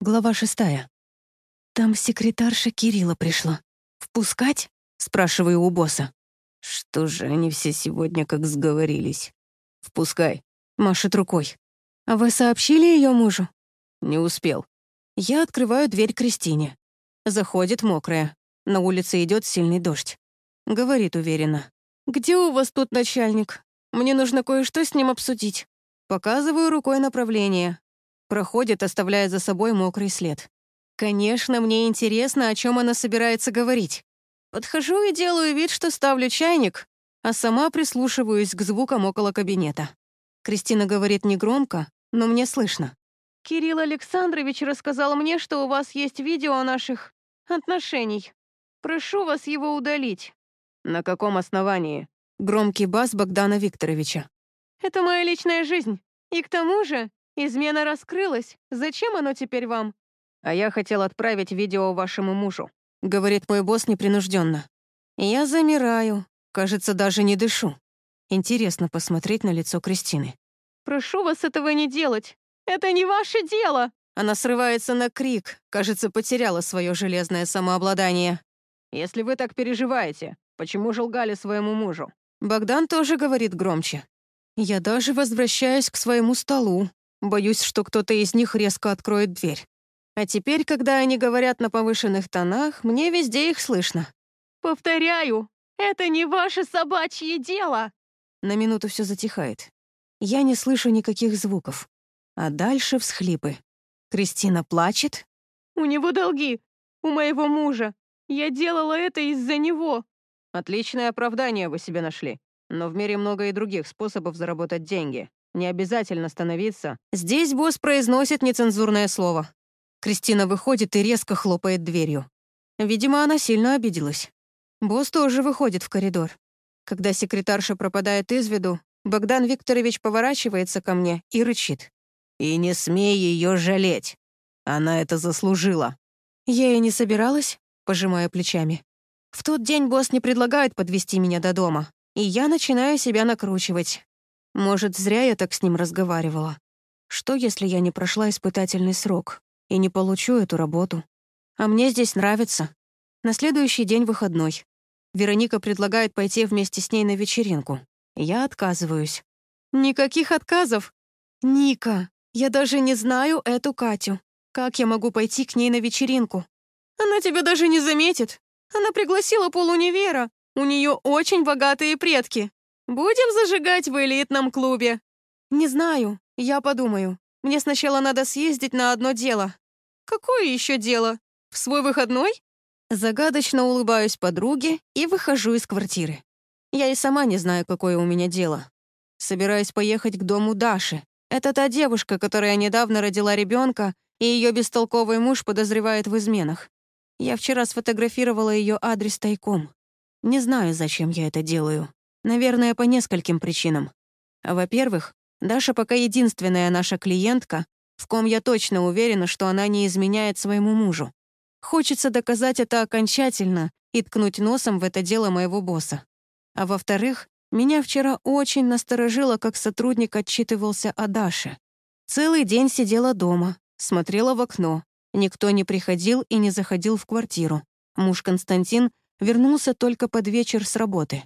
Глава шестая. Там секретарша Кирилла пришла. «Впускать?» — спрашиваю у босса. «Что же они все сегодня как сговорились? Впускай», — машет рукой. «А вы сообщили ее мужу?» «Не успел». Я открываю дверь Кристине. Заходит мокрая. На улице идет сильный дождь. Говорит уверенно. «Где у вас тут начальник? Мне нужно кое-что с ним обсудить». Показываю рукой направление. Проходит, оставляя за собой мокрый след. Конечно, мне интересно, о чем она собирается говорить. Подхожу и делаю вид, что ставлю чайник, а сама прислушиваюсь к звукам около кабинета. Кристина говорит негромко, но мне слышно. «Кирилл Александрович рассказал мне, что у вас есть видео наших отношений. Прошу вас его удалить». «На каком основании?» Громкий бас Богдана Викторовича. «Это моя личная жизнь. И к тому же Измена раскрылась. Зачем оно теперь вам? А я хотел отправить видео вашему мужу. Говорит мой босс непринужденно. Я замираю. Кажется, даже не дышу. Интересно посмотреть на лицо Кристины. «Прошу вас этого не делать. Это не ваше дело!» Она срывается на крик. Кажется, потеряла свое железное самообладание. «Если вы так переживаете, почему же лгали своему мужу?» Богдан тоже говорит громче. Я даже возвращаюсь к своему столу, Боюсь, что кто-то из них резко откроет дверь. А теперь, когда они говорят на повышенных тонах, мне везде их слышно. «Повторяю, это не ваше собачье дело!» На минуту все затихает. Я не слышу никаких звуков. А дальше всхлипы. Кристина плачет. «У него долги. У моего мужа. Я делала это из-за него». Отличное оправдание вы себе нашли. Но в мире много и других способов заработать деньги. Не обязательно становиться. Здесь босс произносит нецензурное слово. Кристина выходит и резко хлопает дверью. Видимо, она сильно обиделась. Босс тоже выходит в коридор. Когда секретарша пропадает из виду, Богдан Викторович поворачивается ко мне и рычит. «И не смей ее жалеть. Она это заслужила». Я и не собиралась, пожимая плечами. В тот день босс не предлагает подвести меня до дома, и я начинаю себя накручивать. Может, зря я так с ним разговаривала. Что, если я не прошла испытательный срок и не получу эту работу? А мне здесь нравится. На следующий день выходной. Вероника предлагает пойти вместе с ней на вечеринку. Я отказываюсь. Никаких отказов. Ника, я даже не знаю эту Катю. Как я могу пойти к ней на вечеринку? Она тебя даже не заметит. Она пригласила полуневера. У нее очень богатые предки. Будем зажигать в элитном клубе?» «Не знаю, я подумаю. Мне сначала надо съездить на одно дело». «Какое еще дело? В свой выходной?» Загадочно улыбаюсь подруге и выхожу из квартиры. Я и сама не знаю, какое у меня дело. Собираюсь поехать к дому Даши. Это та девушка, которая недавно родила ребенка, и ее бестолковый муж подозревает в изменах. Я вчера сфотографировала ее адрес тайком. Не знаю, зачем я это делаю. Наверное, по нескольким причинам. Во-первых, Даша пока единственная наша клиентка, в ком я точно уверена, что она не изменяет своему мужу. Хочется доказать это окончательно и ткнуть носом в это дело моего босса. А во-вторых, меня вчера очень насторожило, как сотрудник отчитывался о Даше. Целый день сидела дома, смотрела в окно. Никто не приходил и не заходил в квартиру. Муж Константин вернулся только под вечер с работы.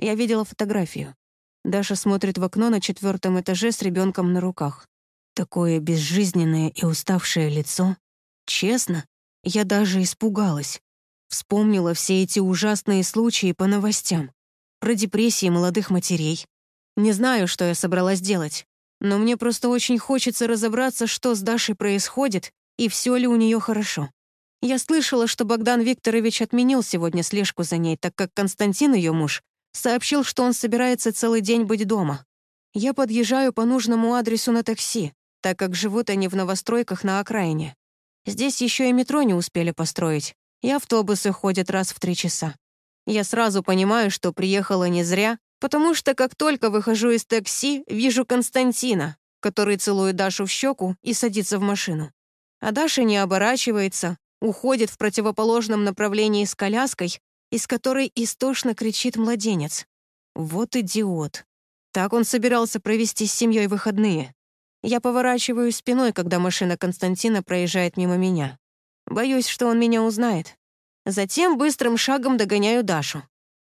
Я видела фотографию. Даша смотрит в окно на четвертом этаже с ребенком на руках. Такое безжизненное и уставшее лицо. Честно, я даже испугалась. Вспомнила все эти ужасные случаи по новостям. Про депрессии молодых матерей. Не знаю, что я собралась делать, но мне просто очень хочется разобраться, что с Дашей происходит и все ли у нее хорошо. Я слышала, что Богдан Викторович отменил сегодня слежку за ней, так как Константин, ее муж, Сообщил, что он собирается целый день быть дома. Я подъезжаю по нужному адресу на такси, так как живут они в новостройках на окраине. Здесь еще и метро не успели построить, и автобусы ходят раз в три часа. Я сразу понимаю, что приехала не зря, потому что как только выхожу из такси, вижу Константина, который целует Дашу в щеку и садится в машину. А Даша не оборачивается, уходит в противоположном направлении с коляской, из которой истошно кричит младенец. Вот идиот. Так он собирался провести с семьей выходные. Я поворачиваю спиной, когда машина Константина проезжает мимо меня. Боюсь, что он меня узнает. Затем быстрым шагом догоняю Дашу.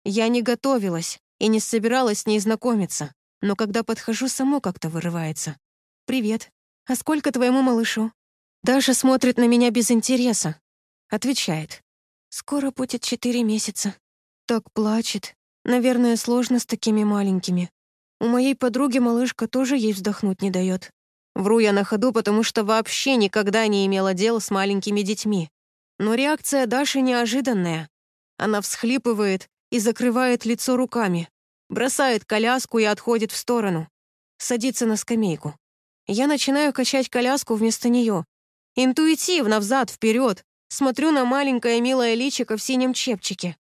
Я не готовилась и не собиралась с ней знакомиться, но когда подхожу, само как-то вырывается. «Привет. А сколько твоему малышу?» Даша смотрит на меня без интереса. Отвечает. «Скоро будет четыре месяца». Так плачет. Наверное, сложно с такими маленькими. У моей подруги малышка тоже ей вздохнуть не дает. Вру я на ходу, потому что вообще никогда не имела дела с маленькими детьми. Но реакция Даши неожиданная. Она всхлипывает и закрывает лицо руками, бросает коляску и отходит в сторону. Садится на скамейку. Я начинаю качать коляску вместо нее. Интуитивно, взад, вперед. Смотрю на маленькое милое личико в синем чепчике.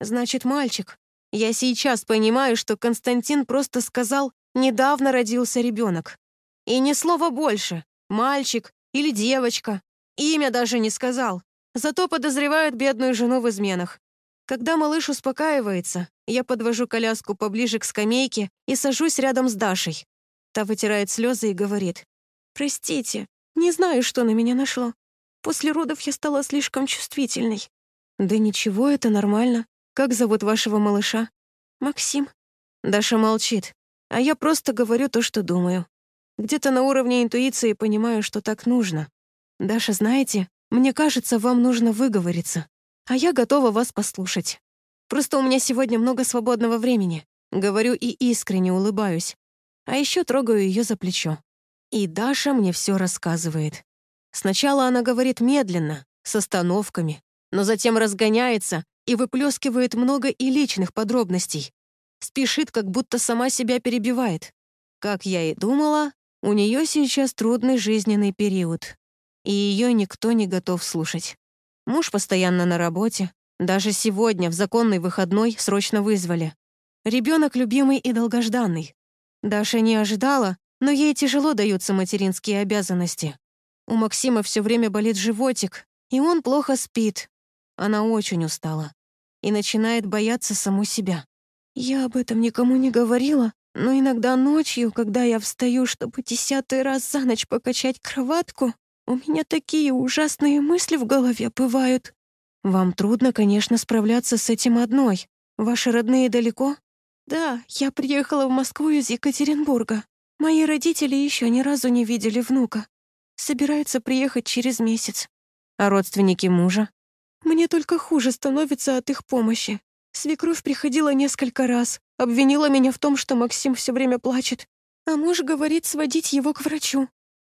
Значит, мальчик. Я сейчас понимаю, что Константин просто сказал «недавно родился ребенок». И ни слова больше. Мальчик или девочка. Имя даже не сказал. Зато подозревают бедную жену в изменах. Когда малыш успокаивается, я подвожу коляску поближе к скамейке и сажусь рядом с Дашей. Та вытирает слезы и говорит. «Простите, не знаю, что на меня нашло. После родов я стала слишком чувствительной». «Да ничего, это нормально. Как зовут вашего малыша?» «Максим». Даша молчит, а я просто говорю то, что думаю. Где-то на уровне интуиции понимаю, что так нужно. Даша, знаете, мне кажется, вам нужно выговориться, а я готова вас послушать. Просто у меня сегодня много свободного времени. Говорю и искренне улыбаюсь. А еще трогаю ее за плечо. И Даша мне все рассказывает. Сначала она говорит медленно, с остановками, но затем разгоняется и выплескивает много и личных подробностей. Спешит, как будто сама себя перебивает. Как я и думала, у нее сейчас трудный жизненный период, и ее никто не готов слушать. Муж постоянно на работе, даже сегодня, в законный выходной, срочно вызвали. Ребенок любимый и долгожданный. Даша не ожидала, но ей тяжело даются материнские обязанности. У Максима все время болит животик, и он плохо спит. Она очень устала и начинает бояться саму себя. Я об этом никому не говорила, но иногда ночью, когда я встаю, чтобы десятый раз за ночь покачать кроватку, у меня такие ужасные мысли в голове бывают. Вам трудно, конечно, справляться с этим одной. Ваши родные далеко? Да, я приехала в Москву из Екатеринбурга. Мои родители еще ни разу не видели внука. Собираются приехать через месяц. А родственники мужа? Мне только хуже становится от их помощи. Свекровь приходила несколько раз, обвинила меня в том, что Максим все время плачет, а муж говорит сводить его к врачу.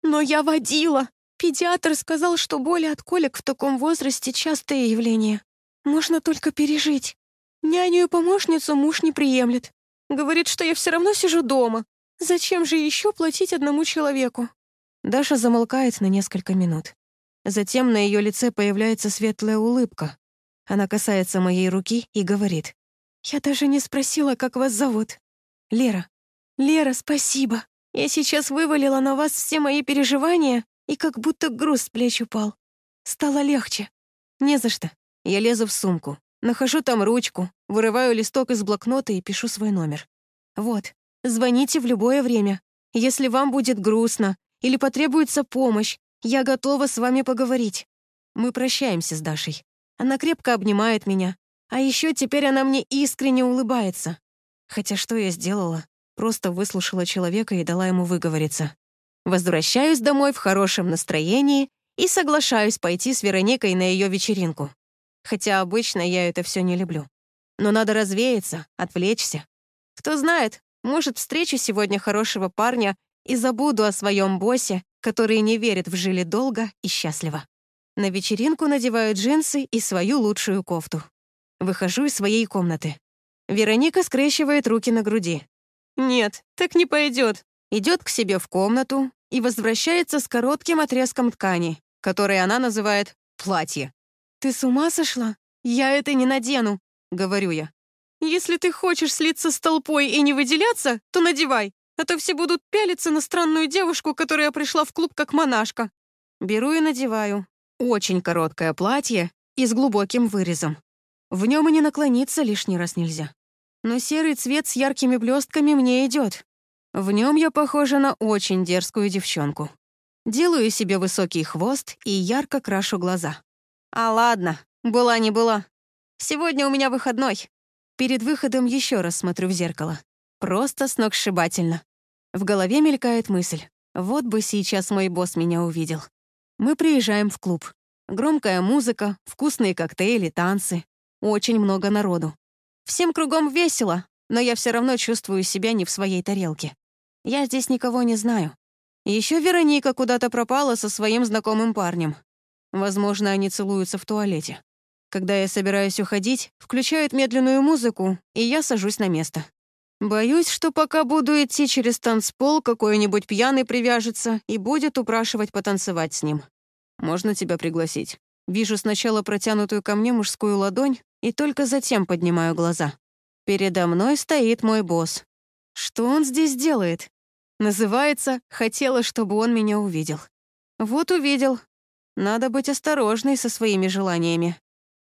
Но я водила. Педиатр сказал, что боли от колик в таком возрасте — частое явление. Можно только пережить. Няню и помощницу муж не приемлет. Говорит, что я все равно сижу дома. Зачем же еще платить одному человеку? Даша замолкает на несколько минут. Затем на ее лице появляется светлая улыбка. Она касается моей руки и говорит. «Я даже не спросила, как вас зовут. Лера. Лера, спасибо. Я сейчас вывалила на вас все мои переживания, и как будто груз с плеч упал. Стало легче. Не за что. Я лезу в сумку, нахожу там ручку, вырываю листок из блокнота и пишу свой номер. Вот, звоните в любое время. Если вам будет грустно или потребуется помощь, я готова с вами поговорить. Мы прощаемся с Дашей. Она крепко обнимает меня, а еще теперь она мне искренне улыбается. Хотя что я сделала? Просто выслушала человека и дала ему выговориться. Возвращаюсь домой в хорошем настроении и соглашаюсь пойти с Вероникой на ее вечеринку. Хотя обычно я это все не люблю. Но надо развеяться, отвлечься. Кто знает, может, встречу сегодня хорошего парня и забуду о своем боссе, который не верит в жили долго и счастливо. На вечеринку надеваю джинсы и свою лучшую кофту. Выхожу из своей комнаты. Вероника скрещивает руки на груди. «Нет, так не пойдет. Идет к себе в комнату и возвращается с коротким отрезком ткани, который она называет «платье». «Ты с ума сошла? Я это не надену», — говорю я. «Если ты хочешь слиться с толпой и не выделяться, то надевай, а то все будут пялиться на странную девушку, которая пришла в клуб как монашка». Беру и надеваю. Очень короткое платье и с глубоким вырезом. В нем и не наклониться лишний раз нельзя. Но серый цвет с яркими блестками мне идет. В нем я похожа на очень дерзкую девчонку. Делаю себе высокий хвост и ярко крашу глаза. А ладно, была не была. Сегодня у меня выходной. Перед выходом еще раз смотрю в зеркало. Просто сногсшибательно. В голове мелькает мысль. Вот бы сейчас мой босс меня увидел. Мы приезжаем в клуб. Громкая музыка, вкусные коктейли, танцы. Очень много народу. Всем кругом весело, но я все равно чувствую себя не в своей тарелке. Я здесь никого не знаю. Еще Вероника куда-то пропала со своим знакомым парнем. Возможно, они целуются в туалете. Когда я собираюсь уходить, включают медленную музыку, и я сажусь на место. Боюсь, что пока буду идти через танцпол, какой-нибудь пьяный привяжется и будет упрашивать потанцевать с ним. Можно тебя пригласить? Вижу сначала протянутую ко мне мужскую ладонь и только затем поднимаю глаза. Передо мной стоит мой босс. Что он здесь делает? Называется «Хотела, чтобы он меня увидел». Вот увидел. Надо быть осторожной со своими желаниями.